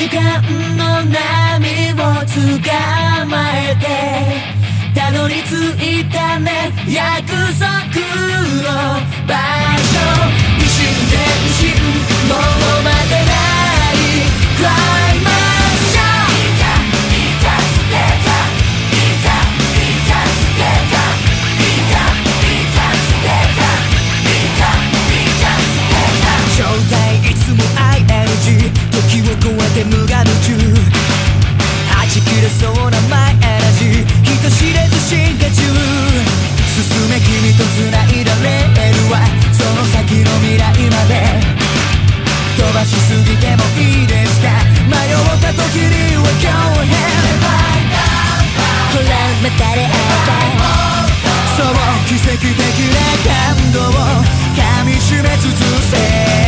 時間の波をつかまえてたどり着いたね約束。そう奇跡的な感動をかみしめつつせ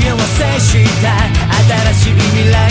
幸せした新しい未来